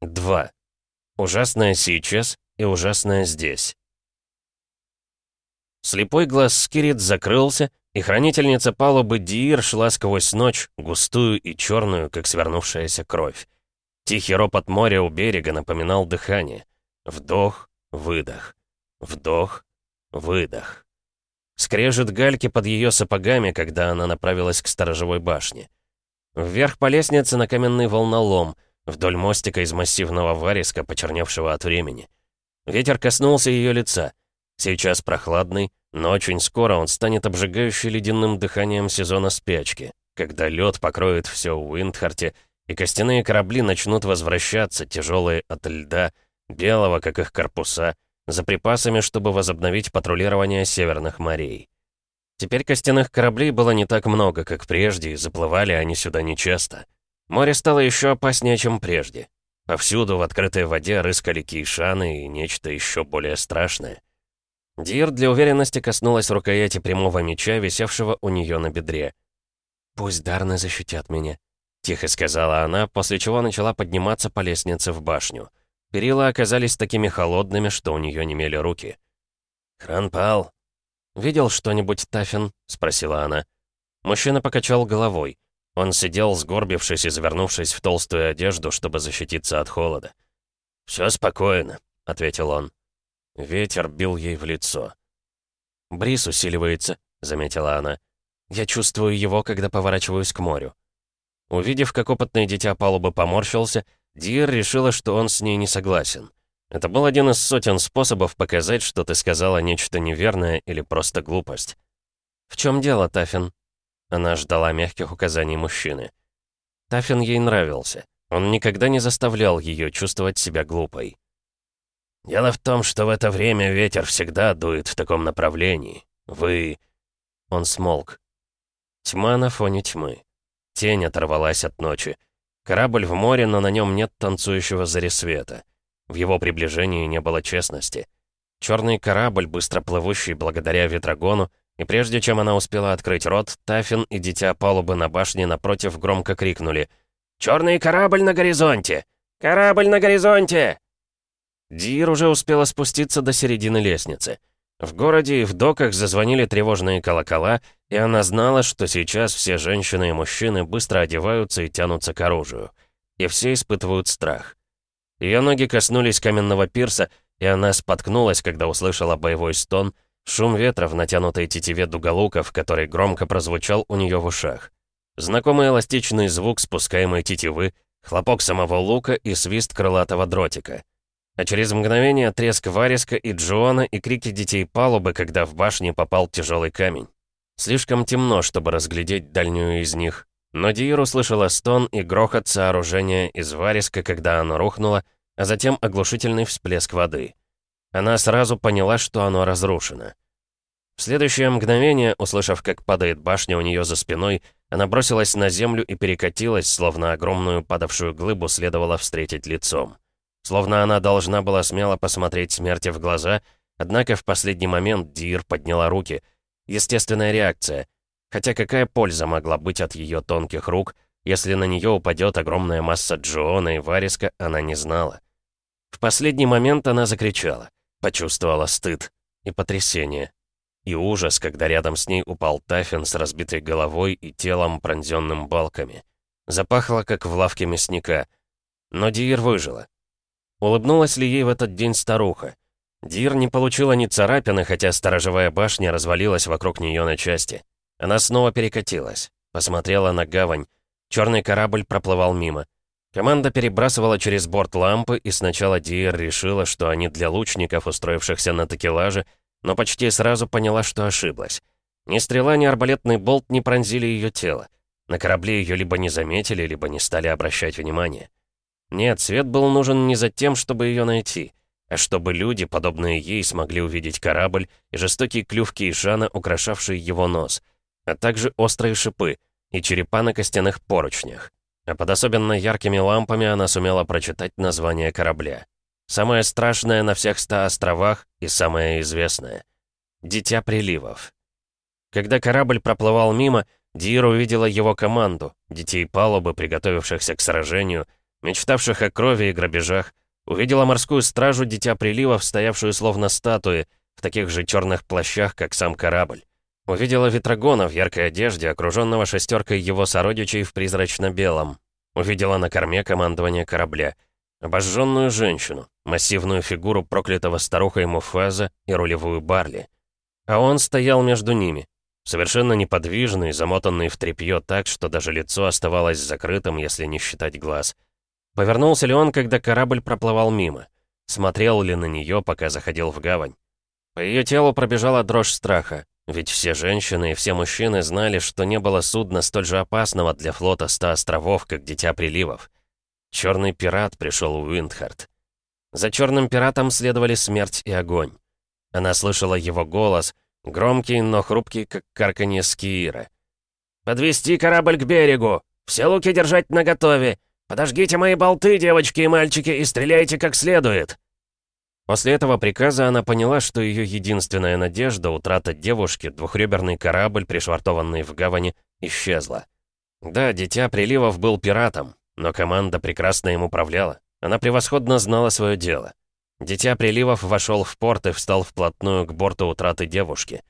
Два. Ужасное сейчас и ужасное здесь. Слепой глаз Скирит закрылся, и хранительница палубы Диир шла сквозь ночь, густую и черную, как свернувшаяся кровь. Тихий ропот моря у берега напоминал дыхание. Вдох, выдох, вдох, выдох. Скрежет гальки под ее сапогами, когда она направилась к сторожевой башне. Вверх по лестнице на каменный волнолом — вдоль мостика из массивного вариска, почерневшего от времени. Ветер коснулся ее лица. Сейчас прохладный, но очень скоро он станет обжигающий ледяным дыханием сезона спячки, когда лед покроет все в Уиндхарте, и костяные корабли начнут возвращаться, тяжелые от льда, белого, как их корпуса, за припасами, чтобы возобновить патрулирование северных морей. Теперь костяных кораблей было не так много, как прежде, и заплывали они сюда нечасто. часто. Море стало еще опаснее, чем прежде. Повсюду в открытой воде рыскали кейшаны и нечто еще более страшное. Дир для уверенности коснулась рукояти прямого меча, висевшего у нее на бедре. «Пусть Дарны защитят меня», — тихо сказала она, после чего начала подниматься по лестнице в башню. Перила оказались такими холодными, что у нее немели руки. «Хранпал!» «Видел что-нибудь, Тафин?» — спросила она. Мужчина покачал головой. Он сидел, сгорбившись и завернувшись в толстую одежду, чтобы защититься от холода. «Все спокойно», — ответил он. Ветер бил ей в лицо. «Бриз усиливается», — заметила она. «Я чувствую его, когда поворачиваюсь к морю». Увидев, как опытное дитя палубы поморщился, Дир решила, что он с ней не согласен. Это был один из сотен способов показать, что ты сказала нечто неверное или просто глупость. «В чем дело, Тафин?» Она ждала мягких указаний мужчины. Таффин ей нравился. Он никогда не заставлял ее чувствовать себя глупой. «Дело в том, что в это время ветер всегда дует в таком направлении. Вы...» Он смолк. Тьма на фоне тьмы. Тень оторвалась от ночи. Корабль в море, но на нем нет танцующего заресвета. В его приближении не было честности. Черный корабль, быстро плывущий благодаря ветрогону, и прежде чем она успела открыть рот, Тафин и дитя палубы на башне напротив громко крикнули «Черный корабль на горизонте! Корабль на горизонте!» Дир уже успела спуститься до середины лестницы. В городе и в доках зазвонили тревожные колокола, и она знала, что сейчас все женщины и мужчины быстро одеваются и тянутся к оружию. И все испытывают страх. Ее ноги коснулись каменного пирса, и она споткнулась, когда услышала боевой стон — Шум ветра в натянутой тетиве дуголуков, который громко прозвучал у нее в ушах. Знакомый эластичный звук спускаемой тетивы, хлопок самого лука и свист крылатого дротика. А через мгновение треск вариска и Джоана и крики детей палубы, когда в башне попал тяжелый камень. Слишком темно, чтобы разглядеть дальнюю из них. Но Диир услышала стон и грохот сооружения из вариска, когда оно рухнуло, а затем оглушительный всплеск воды. Она сразу поняла, что оно разрушено. В следующее мгновение, услышав, как падает башня у нее за спиной, она бросилась на землю и перекатилась, словно огромную падавшую глыбу следовало встретить лицом. Словно она должна была смело посмотреть смерти в глаза, однако в последний момент Дир подняла руки. Естественная реакция. Хотя какая польза могла быть от ее тонких рук, если на нее упадет огромная масса Джиона и Вариска, она не знала. В последний момент она закричала — Почувствовала стыд и потрясение. И ужас, когда рядом с ней упал Таффин с разбитой головой и телом, пронзенным балками. Запахло, как в лавке мясника. Но Дир выжила. Улыбнулась ли ей в этот день старуха? Дир не получила ни царапины, хотя сторожевая башня развалилась вокруг нее на части. Она снова перекатилась, посмотрела на гавань. Черный корабль проплывал мимо. Команда перебрасывала через борт лампы, и сначала Дир решила, что они для лучников, устроившихся на такелаже, но почти сразу поняла, что ошиблась. Ни стрела, ни арбалетный болт не пронзили ее тело. На корабле ее либо не заметили, либо не стали обращать внимания. Нет, свет был нужен не за тем, чтобы ее найти, а чтобы люди, подобные ей, смогли увидеть корабль и жестокие клювки Ишана, украшавшие его нос, а также острые шипы и черепа на костяных поручнях. А под особенно яркими лампами она сумела прочитать название корабля. Самое страшное на всех ста островах и самое известное. «Дитя приливов». Когда корабль проплывал мимо, Дир увидела его команду, детей палубы, приготовившихся к сражению, мечтавших о крови и грабежах, увидела морскую стражу Дитя приливов, стоявшую словно статуи, в таких же черных плащах, как сам корабль. Увидела Ветрогона в яркой одежде, окруженного шестеркой его сородичей в призрачно-белом. Увидела на корме командование корабля. Обожженную женщину, массивную фигуру проклятого старухой Муфаза и рулевую Барли. А он стоял между ними, совершенно неподвижный, замотанный в тряпье так, что даже лицо оставалось закрытым, если не считать глаз. Повернулся ли он, когда корабль проплывал мимо? Смотрел ли на нее, пока заходил в гавань? По ее телу пробежала дрожь страха. Ведь все женщины и все мужчины знали, что не было судна столь же опасного для флота ста островов, как Дитя Приливов. Черный пират пришел у Уиндхард. За черным пиратом следовали смерть и огонь. Она слышала его голос, громкий, но хрупкий, как карканье скиира. «Подвести корабль к берегу! Все луки держать наготове! Подожгите мои болты, девочки и мальчики, и стреляйте как следует!» После этого приказа она поняла, что ее единственная надежда, утрата девушки, двухреберный корабль, пришвартованный в гавани, исчезла. Да, дитя приливов был пиратом, но команда прекрасно им управляла. Она превосходно знала свое дело. Дитя приливов вошел в порт и встал вплотную к борту утраты девушки.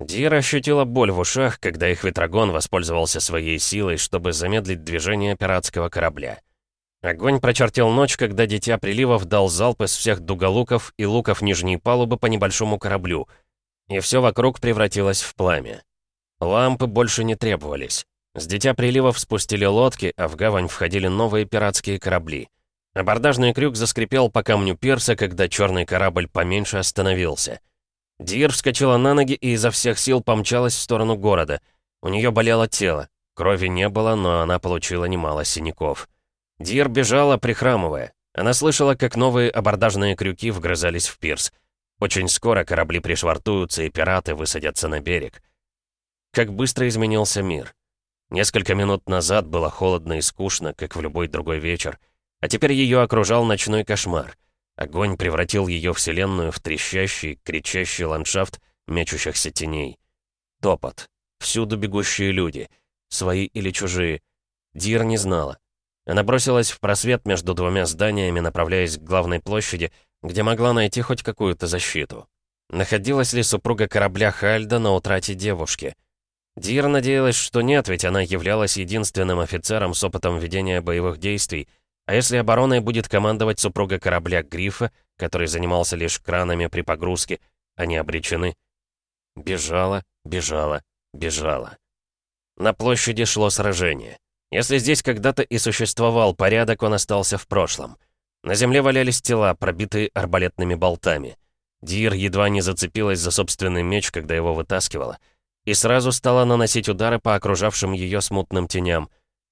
Дира ощутила боль в ушах, когда их ветрогон воспользовался своей силой, чтобы замедлить движение пиратского корабля. Огонь прочертил ночь, когда Дитя Приливов дал залп из всех дуголуков и луков нижней палубы по небольшому кораблю, и все вокруг превратилось в пламя. Лампы больше не требовались. С Дитя Приливов спустили лодки, а в гавань входили новые пиратские корабли. Абордажный крюк заскрипел по камню пирса, когда черный корабль поменьше остановился. Дир вскочила на ноги и изо всех сил помчалась в сторону города. У нее болело тело. Крови не было, но она получила немало синяков. Дир бежала, прихрамывая. Она слышала, как новые абордажные крюки вгрызались в пирс. Очень скоро корабли пришвартуются, и пираты высадятся на берег. Как быстро изменился мир. Несколько минут назад было холодно и скучно, как в любой другой вечер. А теперь ее окружал ночной кошмар. Огонь превратил ее вселенную в трещащий, кричащий ландшафт мечущихся теней. Топот. Всюду бегущие люди. Свои или чужие. Дир не знала. Она бросилась в просвет между двумя зданиями, направляясь к главной площади, где могла найти хоть какую-то защиту. Находилась ли супруга корабля Хальда на утрате девушки? Дир надеялась, что нет, ведь она являлась единственным офицером с опытом ведения боевых действий, а если обороной будет командовать супруга корабля Грифа, который занимался лишь кранами при погрузке, они обречены. Бежала, бежала, бежала. На площади шло сражение. Если здесь когда-то и существовал порядок, он остался в прошлом. На земле валялись тела, пробитые арбалетными болтами. Дир едва не зацепилась за собственный меч, когда его вытаскивала, и сразу стала наносить удары по окружавшим ее смутным теням.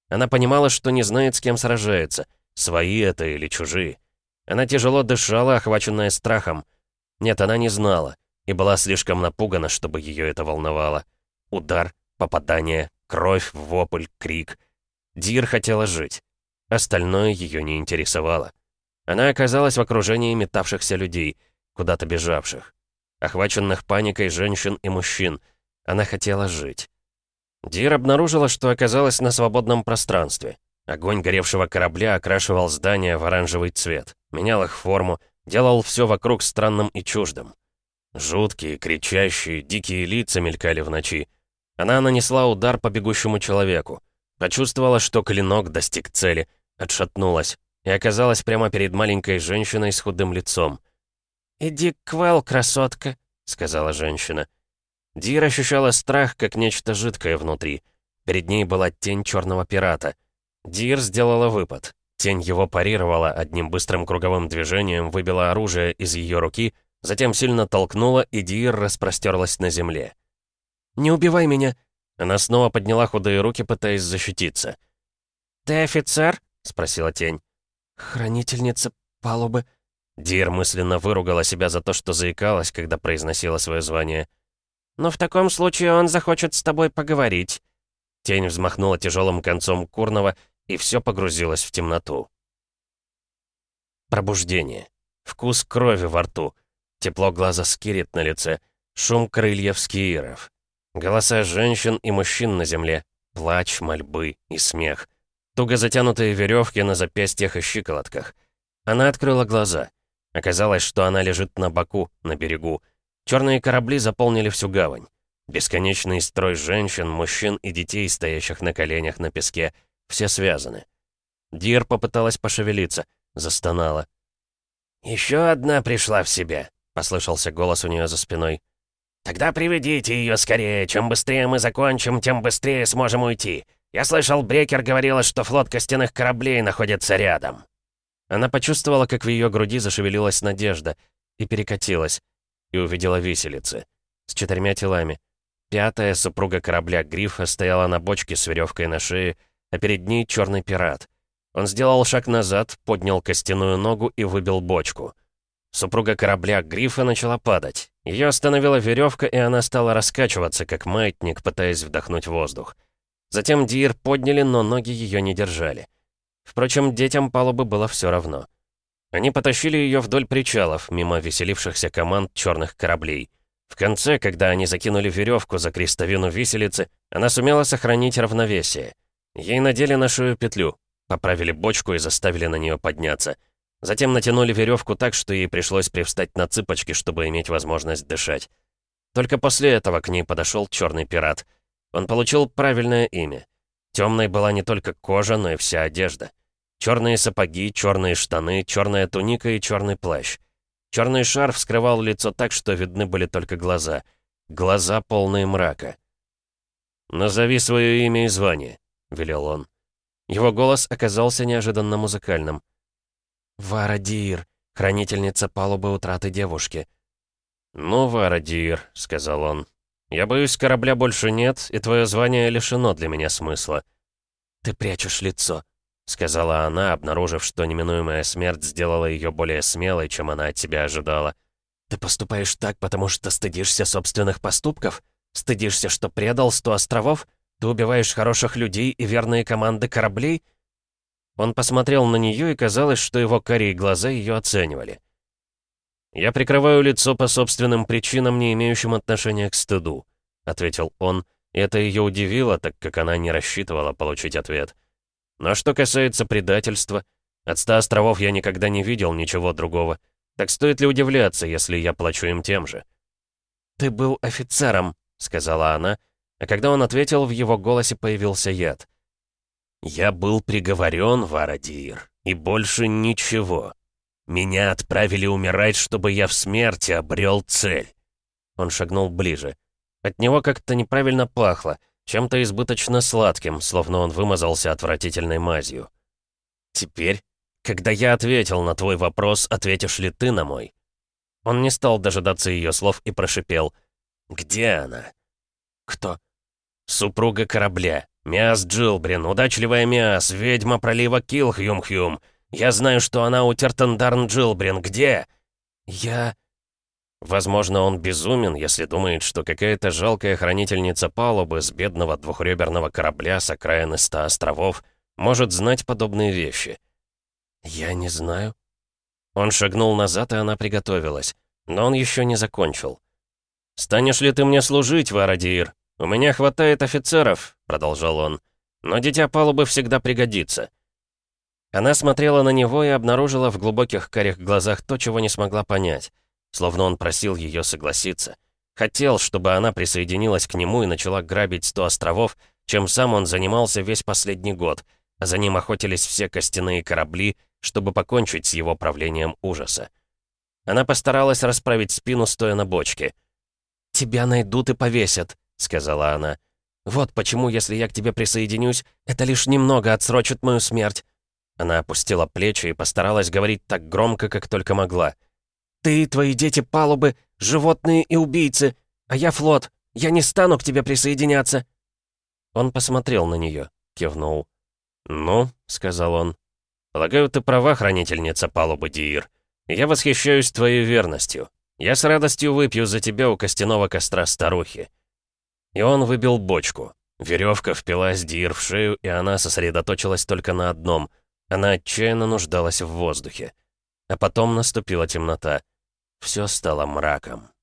Она понимала, что не знает, с кем сражается, свои это или чужие. Она тяжело дышала, охваченная страхом. Нет, она не знала, и была слишком напугана, чтобы ее это волновало. Удар, попадание, кровь, вопль, крик — Дир хотела жить. Остальное ее не интересовало. Она оказалась в окружении метавшихся людей, куда-то бежавших. Охваченных паникой женщин и мужчин. Она хотела жить. Дир обнаружила, что оказалась на свободном пространстве. Огонь горевшего корабля окрашивал здания в оранжевый цвет, менял их форму, делал все вокруг странным и чуждым. Жуткие, кричащие, дикие лица мелькали в ночи. Она нанесла удар по бегущему человеку. Почувствовала, что клинок достиг цели, отшатнулась и оказалась прямо перед маленькой женщиной с худым лицом. «Иди к Вэл, красотка», — сказала женщина. Дир ощущала страх, как нечто жидкое внутри. Перед ней была тень черного пирата. Дир сделала выпад. Тень его парировала, одним быстрым круговым движением выбила оружие из ее руки, затем сильно толкнула, и Дир распростерлась на земле. «Не убивай меня!» Она снова подняла худые руки, пытаясь защититься. «Ты офицер?» — спросила тень. «Хранительница палубы». Дир мысленно выругала себя за то, что заикалась, когда произносила свое звание. «Но в таком случае он захочет с тобой поговорить». Тень взмахнула тяжелым концом Курного, и все погрузилось в темноту. Пробуждение. Вкус крови во рту. Тепло глаза Скирит на лице. Шум крыльев Скииров. Голоса женщин и мужчин на земле, плач, мольбы и смех. Туго затянутые веревки на запястьях и щиколотках. Она открыла глаза. Оказалось, что она лежит на боку, на берегу. Черные корабли заполнили всю гавань. Бесконечный строй женщин, мужчин и детей, стоящих на коленях на песке. Все связаны. Дир попыталась пошевелиться, застонала. «Еще одна пришла в себя», — послышался голос у нее за спиной. «Тогда приведите ее скорее. Чем быстрее мы закончим, тем быстрее сможем уйти. Я слышал, Брекер говорила, что флот костяных кораблей находится рядом». Она почувствовала, как в ее груди зашевелилась надежда, и перекатилась, и увидела виселицы с четырьмя телами. Пятая супруга корабля Грифа стояла на бочке с веревкой на шее, а перед ней черный пират. Он сделал шаг назад, поднял костяную ногу и выбил бочку. Супруга корабля Грифа начала падать. Ее остановила веревка, и она стала раскачиваться, как маятник, пытаясь вдохнуть воздух. Затем Диир подняли, но ноги ее не держали. Впрочем, детям палубы было все равно. Они потащили ее вдоль причалов, мимо веселившихся команд черных кораблей. В конце, когда они закинули веревку за крестовину виселицы, она сумела сохранить равновесие. Ей надели на шею петлю, поправили бочку и заставили на нее подняться — Затем натянули веревку так, что ей пришлось привстать на цыпочки, чтобы иметь возможность дышать. Только после этого к ней подошел черный пират. Он получил правильное имя. Темной была не только кожа, но и вся одежда. Черные сапоги, черные штаны, черная туника и черный плащ. Черный шарф скрывал лицо так, что видны были только глаза. Глаза, полные мрака. «Назови свое имя и звание», — велел он. Его голос оказался неожиданно музыкальным — Варадиер, хранительница палубы утраты девушки. «Ну, Варадиер, сказал он, — «я боюсь, корабля больше нет, и твое звание лишено для меня смысла». «Ты прячешь лицо», — сказала она, обнаружив, что неминуемая смерть сделала ее более смелой, чем она от тебя ожидала. «Ты поступаешь так, потому что стыдишься собственных поступков? Стыдишься, что предал сто островов? Ты убиваешь хороших людей и верные команды кораблей?» Он посмотрел на нее, и казалось, что его карие глаза ее оценивали. «Я прикрываю лицо по собственным причинам, не имеющим отношения к стыду», — ответил он, и это ее удивило, так как она не рассчитывала получить ответ. «Но что касается предательства, от ста островов я никогда не видел ничего другого. Так стоит ли удивляться, если я плачу им тем же?» «Ты был офицером», — сказала она, а когда он ответил, в его голосе появился яд. Я был приговорен, Варадир, и больше ничего. Меня отправили умирать, чтобы я в смерти обрел цель. Он шагнул ближе. От него как-то неправильно пахло, чем-то избыточно сладким, словно он вымазался отвратительной мазью. Теперь, когда я ответил на твой вопрос, ответишь ли ты на мой? Он не стал дожидаться ее слов и прошипел. «Где она?» «Кто?» Супруга корабля. Миас Джилбрин, удачливая Миас, ведьма пролива Килхюм-Хюм. Я знаю, что она у Тертендарн Джилбрин. Где?» «Я...» Возможно, он безумен, если думает, что какая-то жалкая хранительница палубы с бедного двухреберного корабля с окраины ста островов может знать подобные вещи. «Я не знаю». Он шагнул назад, и она приготовилась. Но он еще не закончил. «Станешь ли ты мне служить, Варадир?» «У меня хватает офицеров», — продолжал он, «но дитя палубы всегда пригодится». Она смотрела на него и обнаружила в глубоких карих глазах то, чего не смогла понять, словно он просил ее согласиться. Хотел, чтобы она присоединилась к нему и начала грабить сто островов, чем сам он занимался весь последний год, а за ним охотились все костяные корабли, чтобы покончить с его правлением ужаса. Она постаралась расправить спину, стоя на бочке. «Тебя найдут и повесят», — сказала она. «Вот почему, если я к тебе присоединюсь, это лишь немного отсрочит мою смерть». Она опустила плечи и постаралась говорить так громко, как только могла. «Ты, твои дети палубы, животные и убийцы, а я флот. Я не стану к тебе присоединяться». Он посмотрел на нее, кивнул. «Ну», — сказал он, — «полагаю, ты права, хранительница палубы Диир. Я восхищаюсь твоей верностью. Я с радостью выпью за тебя у костяного костра старухи. И он выбил бочку. Веревка впилась Дир в шею, и она сосредоточилась только на одном. Она отчаянно нуждалась в воздухе. А потом наступила темнота. Все стало мраком.